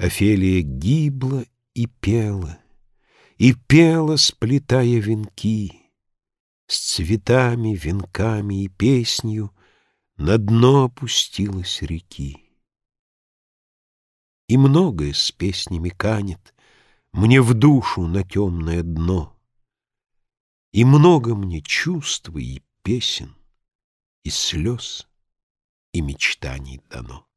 Офелия гибла и пела, И пела, сплетая венки, С цветами, венками и песнью На дно опустилась реки. И многое с песнями канет Мне в душу на темное дно, И много мне чувств и песен, И слез, и мечтаний дано.